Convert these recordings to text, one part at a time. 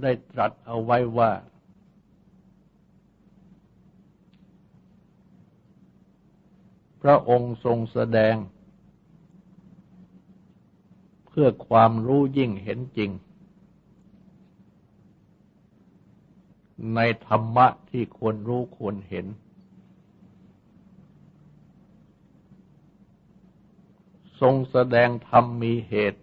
ได้ตรัสเอาไว้ว่า พระองค์ทรงแสดง เพื่อความรู้ยิ่งเห็นจริง ในธรรมะที่ควรรู้ควรเห็น ทรงแสดงธรรมมีเหตุ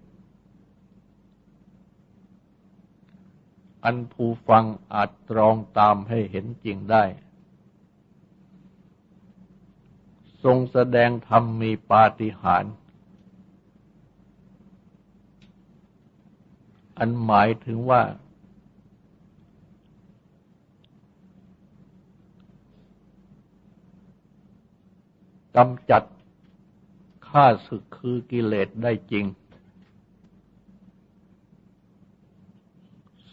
อันผู้ฟังอาจตรองตามให้เห็นจริงได้ ทรงแสดงธรรมมีปาฏิหาริย์อันหมายถึงว่า กำจัดข้าศึกคือกิเลสได้จริง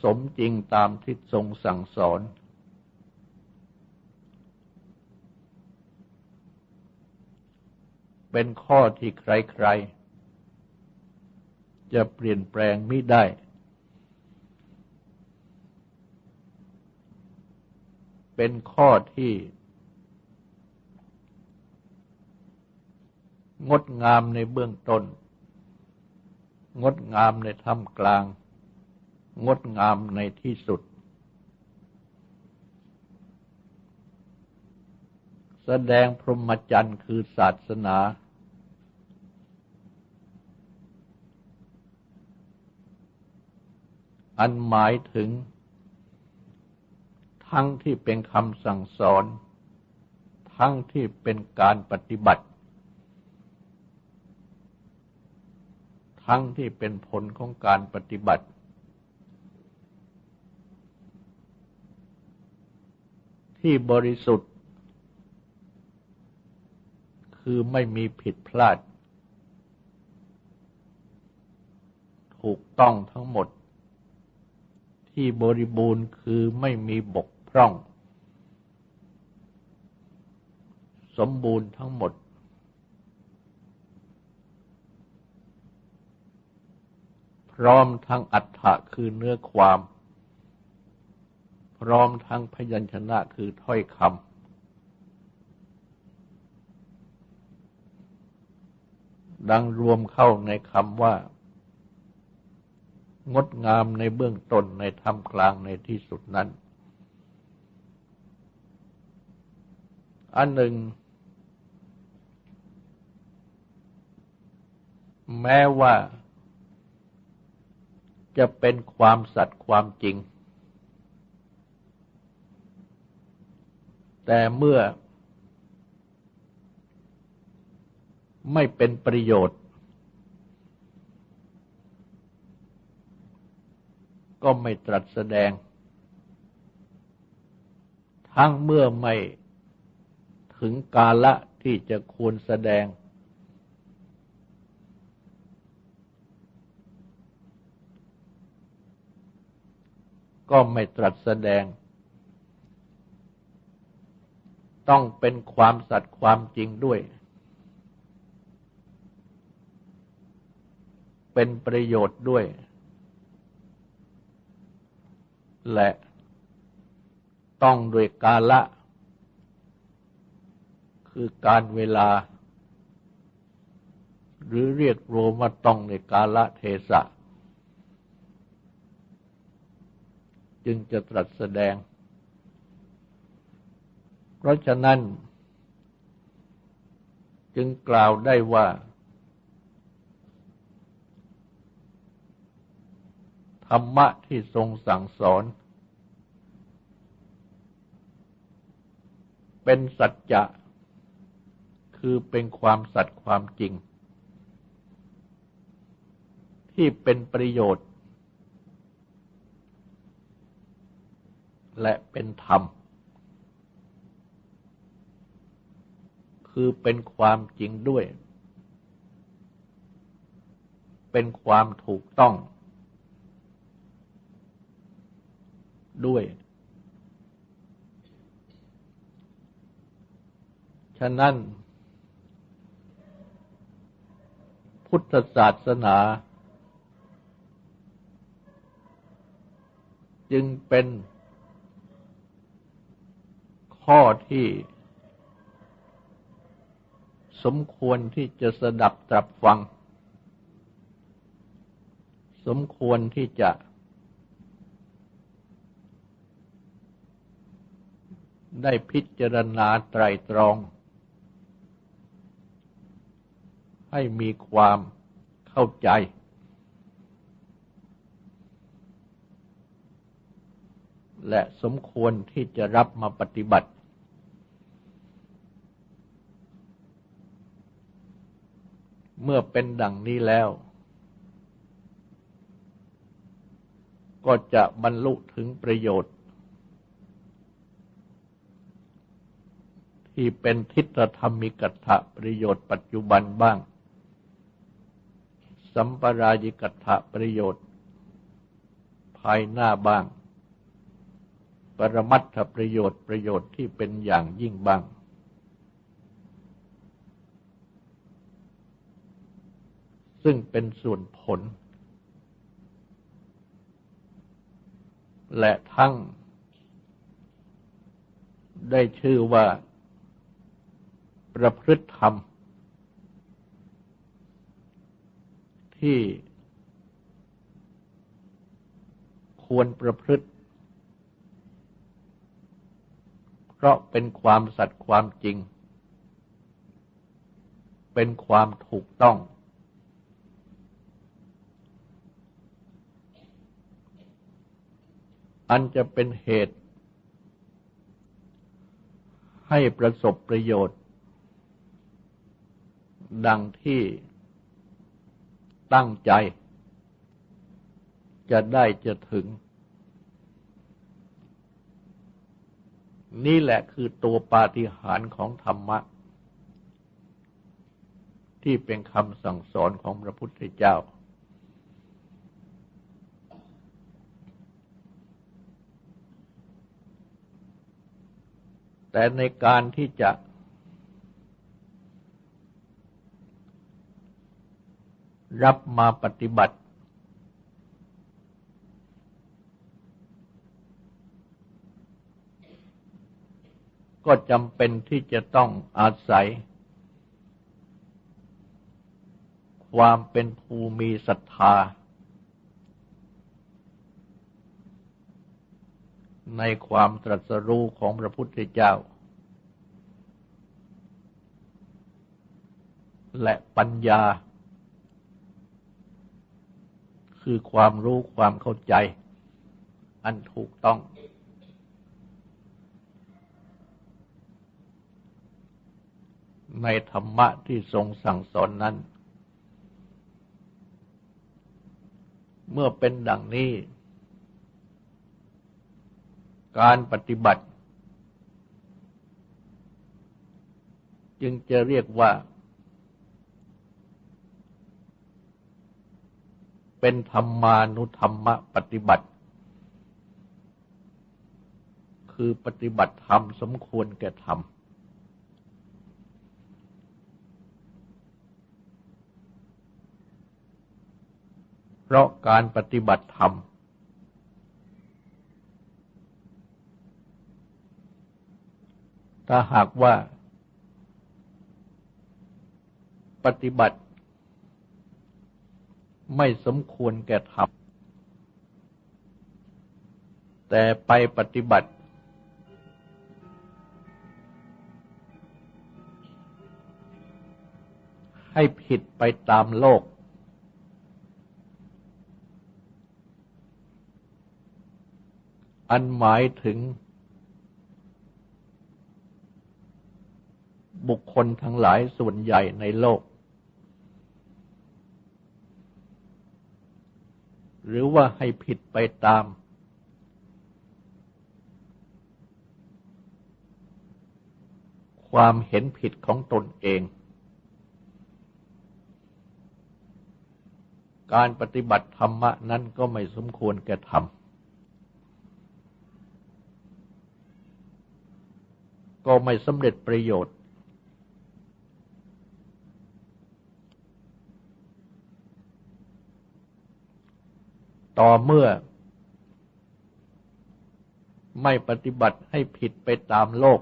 สมจริงตามที่ทรงสั่งสอน เป็นข้อที่ใครๆ จะเปลี่ยนแปลงไม่ได้ เป็นข้อที่ งดงามในเบื้องต้น งดงามในท่ามกลาง งดงามในที่สุด แสดงพรหมจรรย์คือศาสนา อันหมายถึง ทั้งที่เป็นคำสั่งสอน ทั้งที่เป็นการปฏิบัติ ทั้งที่เป็นผลของการปฏิบัติ ที่บริสุทธิ์ คือไม่มีผิดพลาด ถูกต้องทั้งหมด ที่บริบูรณ์คือไม่มีบกพร่อง สมบูรณ์ทั้งหมด พร้อมทั้งอัฏฐะคือเนื้อความ ร้อมทั้งพยัญชนะคือถ้อยคำดังรวมเข้าในคำว่า งดงามในเบื้องต้นในท่ามกลางในที่สุดนั้น อันหนึ่ง แม้ว่าจะเป็นความสัตย์ความจริง แต่เมื่อไม่เป็นประโยชน์ ก็ไม่ตรัสแสดง ทั้งเมื่อไม่ถึงกาละที่จะควรแสดง ก็ไม่ตรัสแสดง ต้องเป็นความสัตย์ความจริงด้วย เป็นประโยชน์ด้วย และต้องด้วยกาละ คือการเวลา หรือเรียกรวมว่าต้องในกาละเทศะ จึงจะตรัสแสดง ราะฉะนั้น จึงกล่าวได้ว่า ธรรมะที่ทรงสั่งสอน เป็นสัจจะคือเป็นความสัตย์ความจริง ที่เป็นประโยชน์ และเป็นธรรม คือเป็นความจริงด้วย เป็นความถูกต้อง ด้วย ฉะนั้น พุทธศาสนา จึงเป็นข้อที่ สมควรที่จะสดับตรับฟัง สมควรที่จะ ได้พิจารณาไตรตรอง ให้มีความเข้าใจ และสมควรที่จะรับมาปฏิบัติ เมื่อเป็นดังนี้แล้ว ก็จะบรรลุถึงประโยชน์ ที่เป็นทิฏฐธรรมิกัตถะประโยชน์ปัจจุบันบ้าง สัมปรายิกัตถะประโยชน์ ภายหน้าบ้าง ปรมัตถประโยชน์ประโยชน์ที่เป็นอย่างยิ่งบ้าง ซึ่งเป็นส่วนผล และทั้ง ได้ชื่อว่า ประพฤติธรรม ที่ควรประพฤติ เพราะเป็นความสัตย์ความจริง เป็นความถูกต้อง อันจะเป็นเหตุ ให้ประสบประโยชน์ ดังที่ตั้งใจ จะได้จะถึง นี่แหละคือตัวปาฏิหาริย์ของธรรมะ ที่เป็นคำสั่งสอนของพระพุทธเจ้า แต่ในการที่จะ รับมาปฏิบัติ ก็จำเป็นที่จะต้องอาศัย ความเป็นภูมิศรัทธา ในความตรัสรู้ของพระพุทธเจ้า และปัญญา คือความรู้ความเข้าใจ อันถูกต้อง ในธรรมะที่ทรงสั่งสอนนั้น เมื่อเป็นดังนี้ การปฏิบัติ จึงจะเรียกว่า เป็นธรรมานุธรรมปฏิบัติ คือปฏิบัติธรรมสมควรแก่ธรรมเพราะการปฏิบัติธรรม ถ้าหากว่า ปฏิบัติ ไม่สมควรแก่ธรรมแต่ไปปฏิบัติ ให้ผิดไปตามโลกอันหมายถึง บุคคลทั้งหลายส่วนใหญ่ในโลก หรือว่าให้ผิดไปตาม ความเห็นผิดของตนเอง การปฏิบัติธรรมะนั้นก็ไม่สมควรแก่ธรรมก็ไม่สำเร็จประโยชน์ ต่อเมื่อ ไม่ปฏิบัติให้ผิดไปตามโลก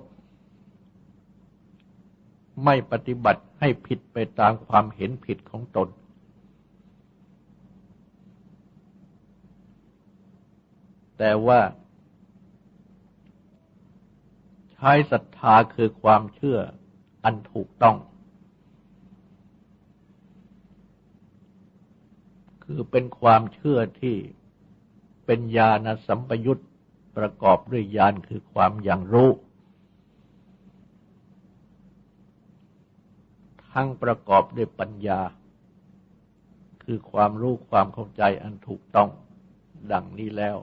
ไม่ปฏิบัติให้ผิดไปตามความเห็นผิดของตน แต่ว่า ใช้ศรัทธาคือความเชื่ออันถูกต้อง คือเป็นความเชื่อที่เป็นญาณสัมปยุตประกอบด้วยญาณคือความอย่างรู้ ทั้งประกอบด้วยปัญญา คือความรู้ความเข้าใจอันถูกต้องดังนี้แล้ว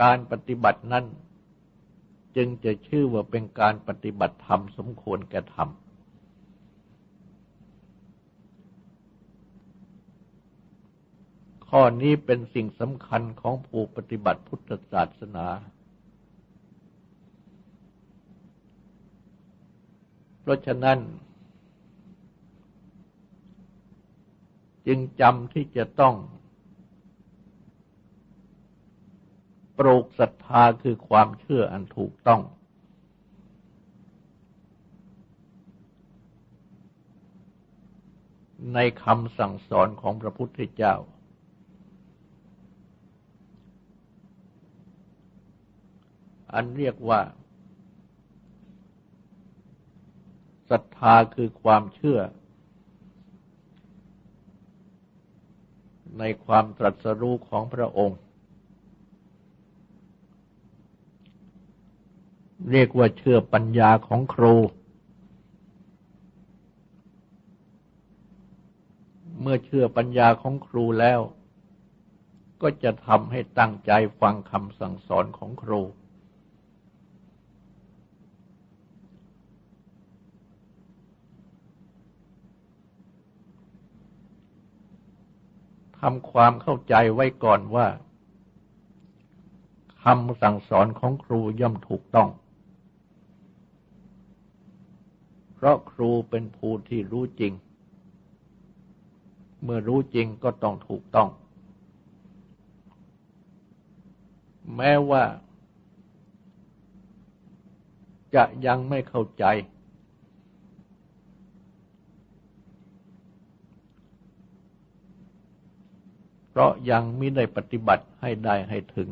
การปฏิบัตินั้น จึงจะชื่อว่าเป็นการปฏิบัติธรรมสมควรแก่ธรรม ข้อนี้เป็นสิ่งสำคัญของผู้ปฏิบัติพุทธศาสนา เพราะฉะนั้น จึงจำที่จะต้อง ปลูกศรัทธาคือความเชื่ออันถูกต้อง ในคำสั่งสอนของพระพุทธเจ้า อันเรียกว่าศรัทธาคือความเชื่อ ในความตรัสรู้ของพระองค์ เรียกว่าเชื่อปัญญาของครู เมื่อเชื่อปัญญาของครูแล้ว ก็จะทำให้ตั้งใจฟังคำสั่งสอนของครู ทำความเข้าใจไว้ก่อนว่าคำสั่งสอนของครูย่อมถูกต้อง เพราะครูเป็นผู้ที่รู้จริง เมื่อรู้จริงก็ต้องถูกต้อง แม้ว่าจะยังไม่เข้าใจ ราะยังไม่ได้ปฏิบัติให้ได้ให้ถึง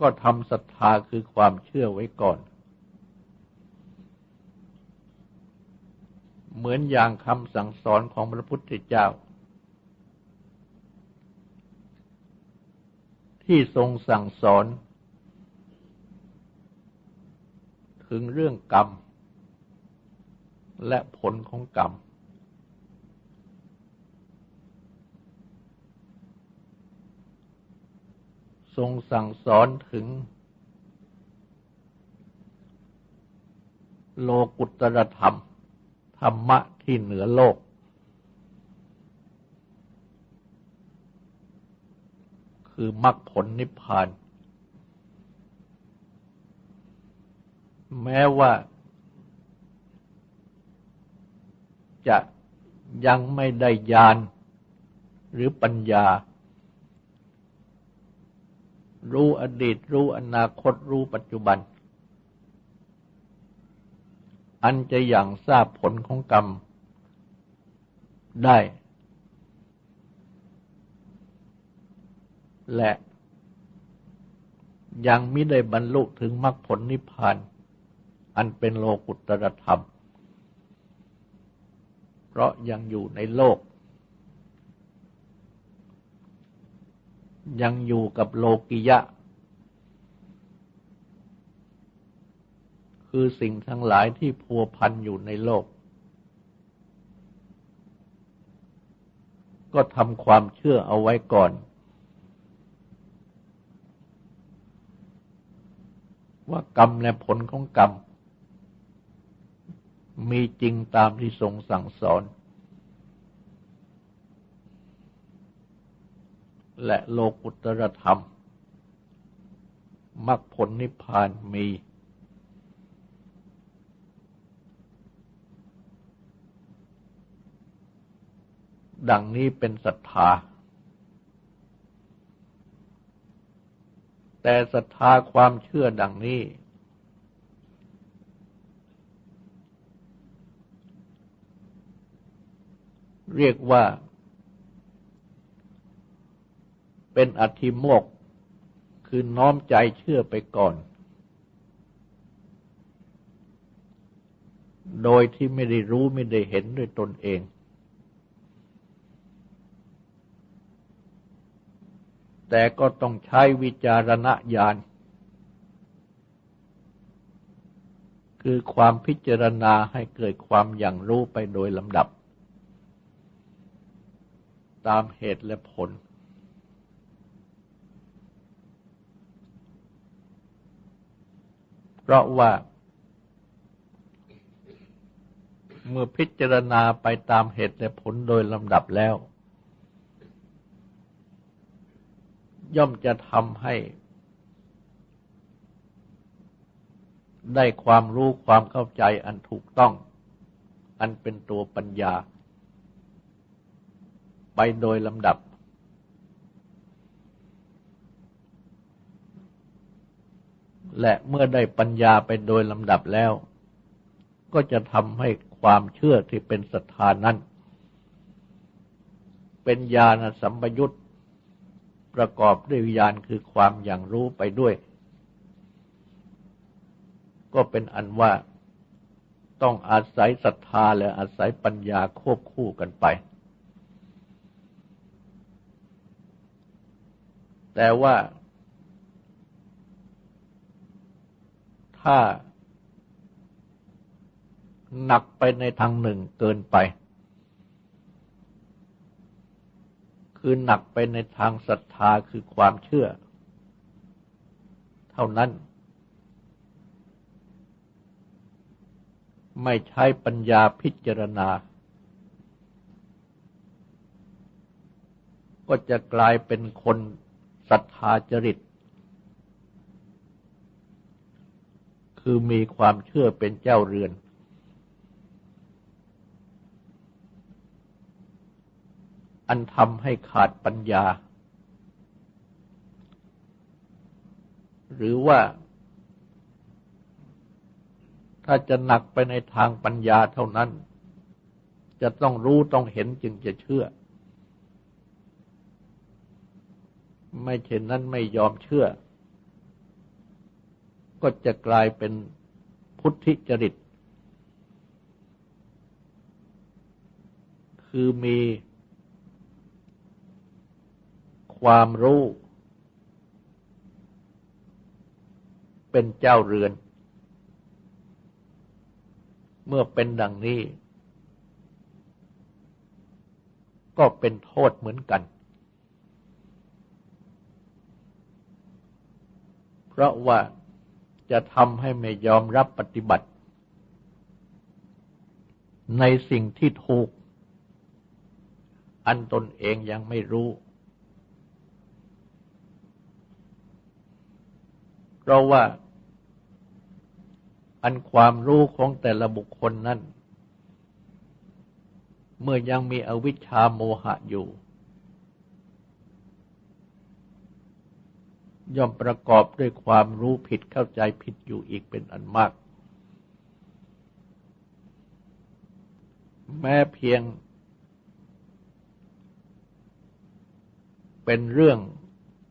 ก็ทำศรัทธาคือความเชื่อไว้ก่อน เหมือนอย่างคำสั่งสอนของพระพุทธเจ้า ที่ทรงสั่งสอน ถึงเรื่องกรรมและผลของกรรม ทรงสั่งสอนถึง โลกุตรธรรม ธรรมะที่เหนือโลก คือมรรคผลนิพพาน แม้ว่าจะยังไม่ได้ญาณหรือปัญญา รู้อดีต รู้อนาคตรู้ปัจจุบัน อันจะอย่างทราบผลของกรรมได้ และยังไม่ได้บรรลุถึงมรรคผลนิพพาน อันเป็นโลกุตตรธรรม เพราะยังอยู่ในโลก ยังอยู่กับโลกิยะ คือสิ่งทั้งหลายที่พัวพันอยู่ในโลก ก็ทำความเชื่อเอาไว้ก่อน ว่ากรรมและผลของกรรม มีจริงตามที่ทรงสั่งสอน และโลกุตรธรรมมรรคผลนิพพานมี ดังนี้เป็นศรัทธา แต่ศรัทธาความเชื่อดังนี้ เรียกว่า เป็นอธิโมก คือน้อมใจเชื่อไปก่อน โดยที่ไม่ได้รู้ไม่ได้เห็นด้วยตนเอง แต่ก็ต้องใช้วิจารณญาณ คือความพิจารณาให้เกิดความอย่างรู้ไปโดยลำดับ ตามเหตุและผล เพราะว่า เมื่อพิจารณาไปตามเหตุและผลโดยลำดับแล้ว ย่อมจะทำให้ ได้ความรู้ความเข้าใจอันถูกต้อง อันเป็นตัวปัญญา ไปโดยลำดับ และเมื่อได้ปัญญาไปโดยลำดับแล้ว ก็จะทำให้ความเชื่อที่เป็นศรัทธานั้น เป็นญาณสัมปยุตประกอบด้วยญาณคือความอย่างรู้ไปด้วย ก็เป็นอันว่าต้องอาศัยศรัทธาและอาศัยปัญญาควบคู่กันไป แต่ว่า ถ้า หนักไปในทางหนึ่งเกินไป คือหนักไปในทางศรัทธาคือความเชื่อ เท่านั้น ไม่ใช้ปัญญาพิจารณา ก็จะกลายเป็นคนศรัทธาจริต คือมีความเชื่อเป็นเจ้าเรือน อันทำให้ขาดปัญญา หรือว่า ถ้าจะหนักไปในทางปัญญาเท่านั้น จะต้องรู้ต้องเห็นจึงจะเชื่อ ไม่เช่นนั้นไม่ยอมเชื่อ ก็จะกลายเป็นพุทธิจริต คือมีความรู้ เป็นเจ้าเรือน เมื่อเป็นดังนี้ ก็เป็นโทษเหมือนกัน เพราะว่า จะทำให้ไม่ยอมรับปฏิบัติ ในสิ่งที่ถูก อันตนเองยังไม่รู้ เพราะว่า อันความรู้ของแต่ละบุคคลนั้น เมื่อยังมีอวิชชาโมหะอยู่ ย่อมประกอบด้วยความรู้ผิดเข้าใจผิดอยู่อีกเป็นอันมาก แม้เพียง เป็นเรื่อง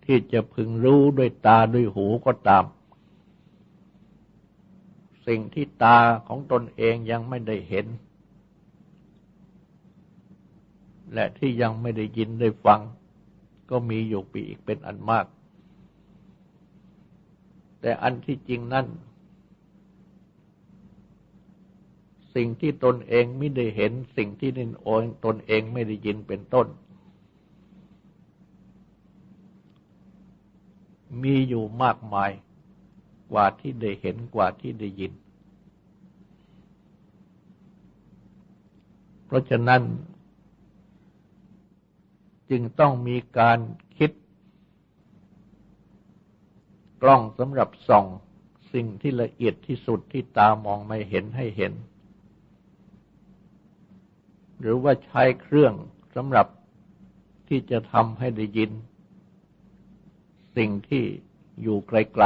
ที่จะพึงรู้ด้วยตาด้วยหูก็ตาม สิ่งที่ตาของตนเองยังไม่ได้เห็น และที่ยังไม่ได้ยินได้ฟัง ก็มีอยู่ปีอีกเป็นอันมาก แต่อันที่จริงนั่น สิ่งที่ตนเองไม่ได้เห็น สิ่งที่นินโอนตนเองไม่ได้ยินเป็นต้น มีอยู่มากมายกว่าที่ได้เห็นกว่าที่ได้ยิน เพราะฉะนั้น จึงต้องมีการคิด กล้องสำหรับส่อง สิ่งที่ละเอียดที่สุดที่ตามองไม่เห็นให้เห็น หรือว่าใช้เครื่องสำหรับที่จะทำให้ได้ยิน สิ่งที่อยู่ไกล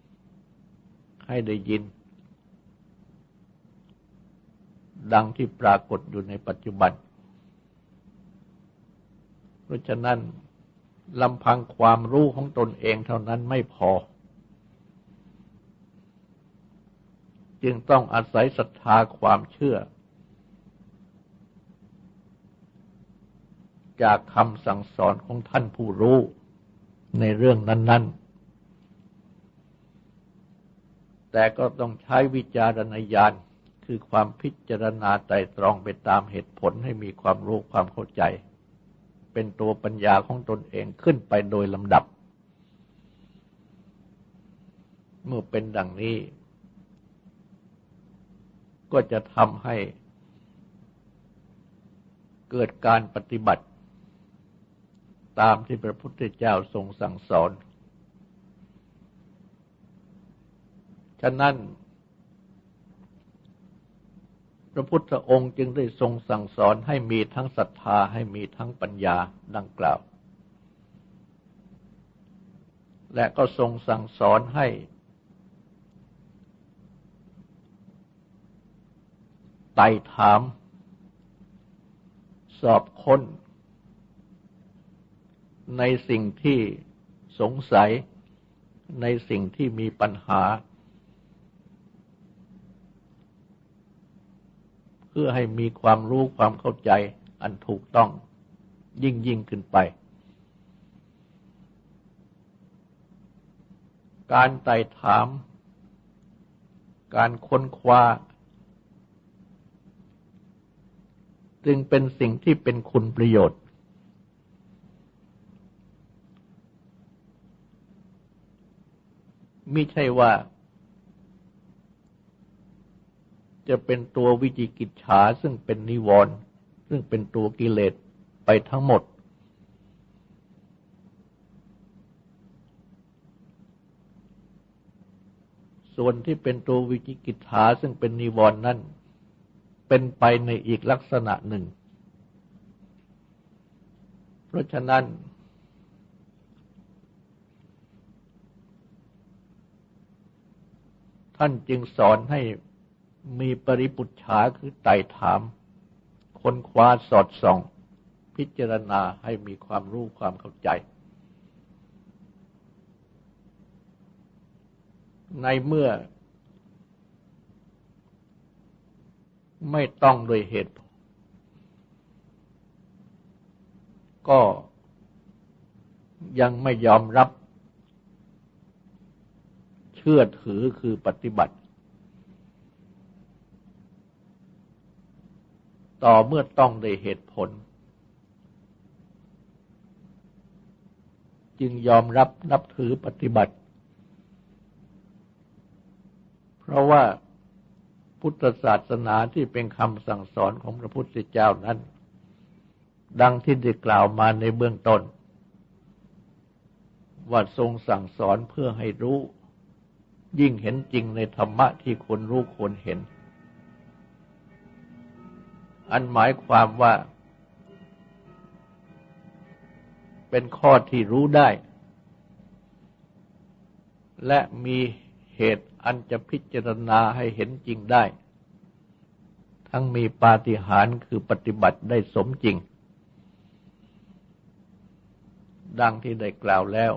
ๆ ให้ได้ยิน ดังที่ปรากฏอยู่ในปัจจุบัน เพราะฉะนั้น ลำพังความรู้ของตนเองเท่านั้นไม่พอ จึงต้องอาศัยศรัทธาความเชื่อ จากคำสั่งสอนของท่านผู้รู้ในเรื่องนั้น ๆ แต่ก็ต้องใช้วิจารณญาณคือความพิจารณาไตรตรองไปตามเหตุผลให้มีความรู้ความเข้าใจ เป็นตัวปัญญาของตนเองขึ้นไปโดยลำดับ เมื่อเป็นดังนี้ ก็จะทำให้เกิดการปฏิบัติ ตามที่พระพุทธเจ้าทรงสั่งสอน ฉะนั้น พระพุทธองค์จึงได้ทรงสั่งสอนให้มีทั้งศรัทธาให้มีทั้งปัญญาดังกล่าว และก็ทรงสั่งสอนให้ ไต่ถาม สอบค้น ในสิ่งที่สงสัยในสิ่งที่มีปัญหา พื่อให้มีความรู้ความเข้าใจอันถูกต้องยิ่งยิ่งขึ้นไป การไต่ถาม การค้นคว้า จึงเป็นสิ่งที่เป็นคุณประโยชน์ไม่ใช่ว่า จะเป็นตัววิจิกิจฉาซึ่งเป็นนิวรณ์ซึ่งเป็นตัวกิเลสไปทั้งหมด ส่วนที่เป็นตัววิจิกิจฉาซึ่งเป็นนิวรณ์นั้นเป็นไปในอีกลักษณะหนึ่ง เพราะฉะนั้น ท่านจึงสอนให้ มีปริปุจฉาคือไต่ถาม ค้นคว้าสอดส่อง พิจารณาให้มีความรู้ความเข้าใจ ในเมื่อ ไม่ต้องโดยเหตุ ก็ยังไม่ยอมรับ เชื่อถือคือปฏิบัติ ต่อเมื่อต้องได้เหตุผล จึงยอมรับนับถือปฏิบัติ เพราะว่าพุทธศาสนาที่เป็นคำสั่งสอนของพระพุทธเจ้านั้น ดังที่ได้กล่าวมาในเบื้องต้น ว่าทรงสั่งสอนเพื่อให้รู้ ยิ่งเห็นจริงในธรรมะที่ควรรู้ควรเห็น อันหมายความว่า เป็นข้อที่รู้ได้ และมีเหตุอันจะพิจารณาให้เห็นจริงได้ ทั้งมีปาฏิหาริย์คือปฏิบัติได้สมจริง ดังที่ได้กล่าวแล้ว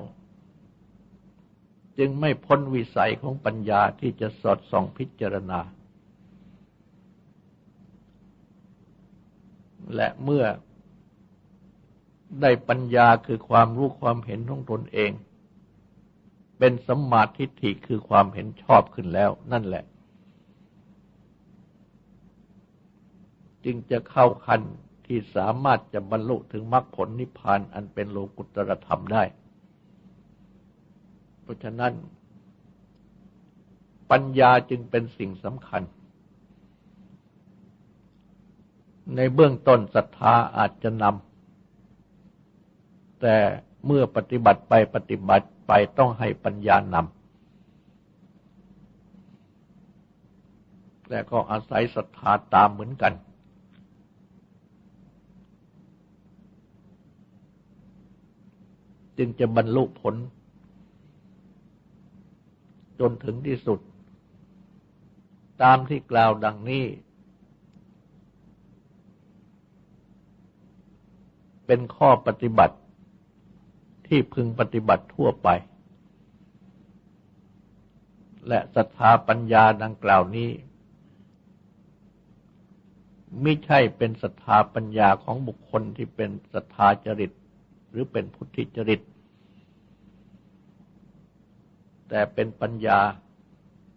จึงไม่พ้นวิสัยของปัญญาที่จะสอดส่องพิจารณา และเมื่อได้ปัญญาคือความรู้ความเห็นของตนเอง เป็นสมมาทิฏฐิคือความเห็นชอบขึ้นแล้วนั่นแหละ จึงจะเข้าคันที่สามารถจะบรรลุถึงมรรคผลนิพพานอันเป็นโลกุตรธรรมได้ เพราะฉะนั้น ปัญญาจึงเป็นสิ่งสำคัญ ในเบื้องต้นศรัทธาอาจจะนำ แต่เมื่อปฏิบัติไปปฏิบัติไปต้องให้ปัญญานำ แต่ก็อาศัยศรัทธาตามเหมือนกัน จึงจะบรรลุผล จนถึงที่สุด ตามที่กล่าวดังนี้ เป็นข้อปฏิบัติที่พึงปฏิบัติทั่วไป และศรัทธาปัญญาดังกล่าวนี้ไม่ใช่เป็นศรัทธาปัญญาของบุคคลที่เป็นศรัทธาจริต หรือเป็นพุทธิจริต แต่เป็นปัญญา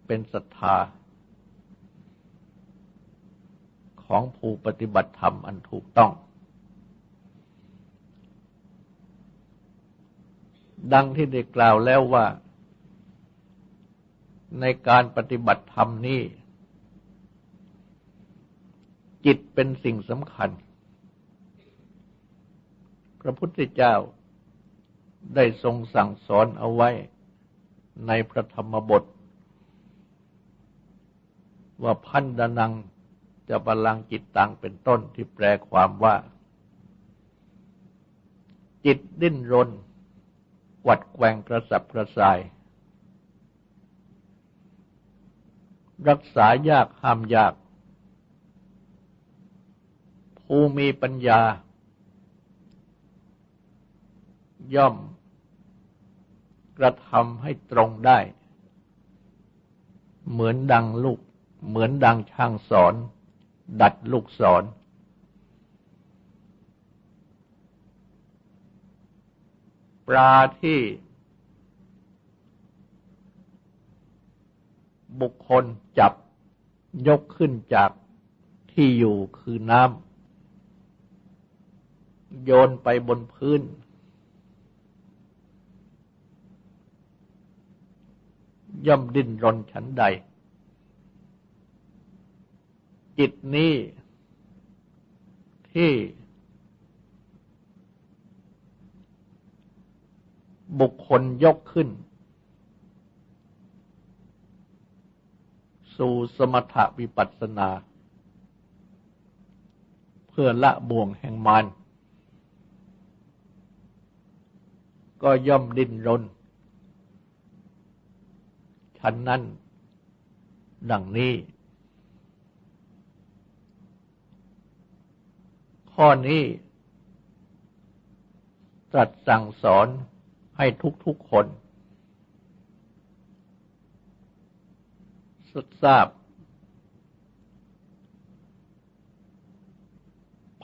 เป็นศรัทธา ของผู้ปฏิบัติธรรมอันถูกต้อง ดังที่ได้กล่าวแล้วว่า ในการปฏิบัติธรรมนี้ จิตเป็นสิ่งสำคัญ พระพุทธเจ้าได้ทรงสั่งสอนเอาไว้ในพระธรรมบท ว่าพันดานังจะบาลังจิตตังเป็นต้นที่แปลความว่า จิตดิ้นรน กวัดแกงกระสับกระส่าย รักษายากห้ามยาก ผู้มีปัญญา ย่อม กระทำให้ตรงได้ เหมือนดังลูก เหมือนดังช่างสอน ดัดลูกสอน ปลาที่บุคคลจับยกขึ้นจากที่อยู่คือน้ำโยนไปบนพื้น ย่อมดิ้นรนฉันใด จิตนี้ที่ บุคคลยกขึ้น สู่สมถวิปัสสนา เพื่อละบ่วงแห่งมารก็ย่อมดิ้นรนฉันนั้นดังนี้ ข้อนี้ตรัสสั่งสอน ให้ทุกๆคนสุดทราบ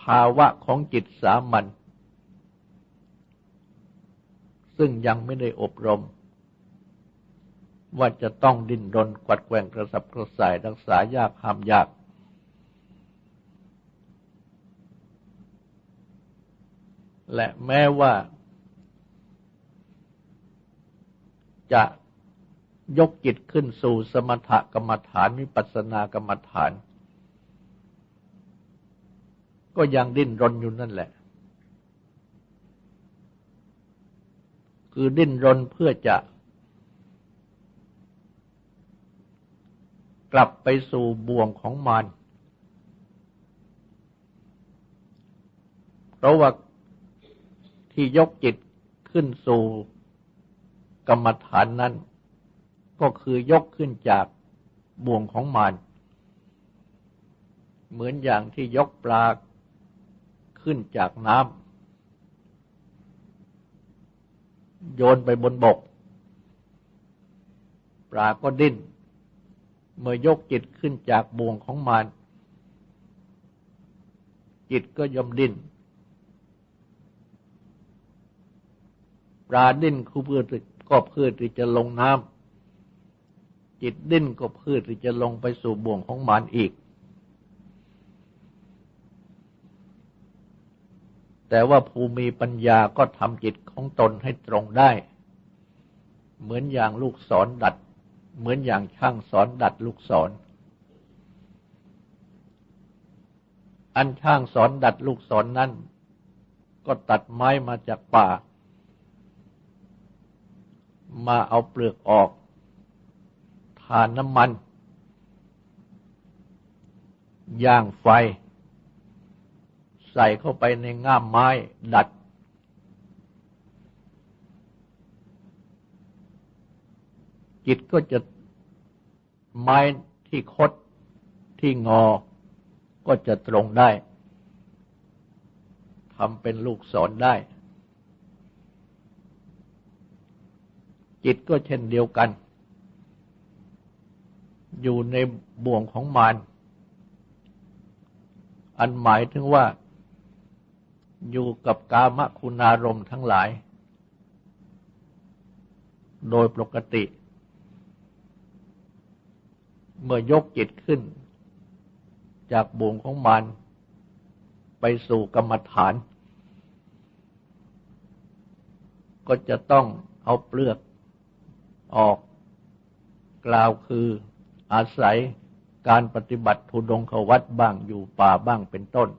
ภาวะของจิตสามัญซึ่งยังไม่ได้อบรม ว่าจะต้องดิ้นรนกวัดแกว่งกระสับกระส่ายรักษายากห้ามยาก และแม้ว่า จะยกจิตขึ้นสู่สมถกรรมฐานวิปัสสนากรรมฐาน ก็ยังดิ้นรนอยู่นั่นแหละ คือดิ้นรนเพื่อจะ กลับไปสู่บ่วงของมารเพราะว่าที่ยกจิตขึ้นสู่ กรรมฐานนั้น ก็คือยกขึ้นจากบ่วงของมารเหมือนอย่างที่ยกปลาขึ้นจากน้ำโยนไปบนบก ปลาก็ดิ้น เมื่อยกจิตขึ้นจากบ่วงของมัน จิตก็ยอมดิ้นปลาดิ้นคือเพื่อ ก็เพื่อที่จะลงน้ำจิตดิ้นก็เพื่อที่จะลงไปสู่บ่วงของมันอีก แต่ว่าภูมิปัญญาก็ทำจิตของตนให้ตรงได้ เหมือนอย่างลูกศรดัด เหมือนอย่างช่างสอนดัดลูกศรอันช่างสอนดัดลูกศรนนั้น ก็ตัดไม้มาจากป่า มาเอาเปลือกออกทานน้ำมัน ย่างไฟ ใส่เข้าไปในง่ามไม้ดัด จิตก็จะไม้ที่คดที่งอ ก็จะตรงได้ทำเป็นลูกศรได้ จิตก็เช่นเดียวกัน อยู่ในบ่วงของมารอันหมายถึงว่าอยู่กับกามคุณารมณ์ทั้งหลาย โดยปกติ เมื่อยกจิตขึ้น จากบ่วงของมัน ไปสู่กรรมฐาน ก็จะต้องเอาเปลือก ออก กล่าวคืออาศัยการปฏิบัติทุดงขวัตบ้างอยู่ป่าบ้างเป็นต้น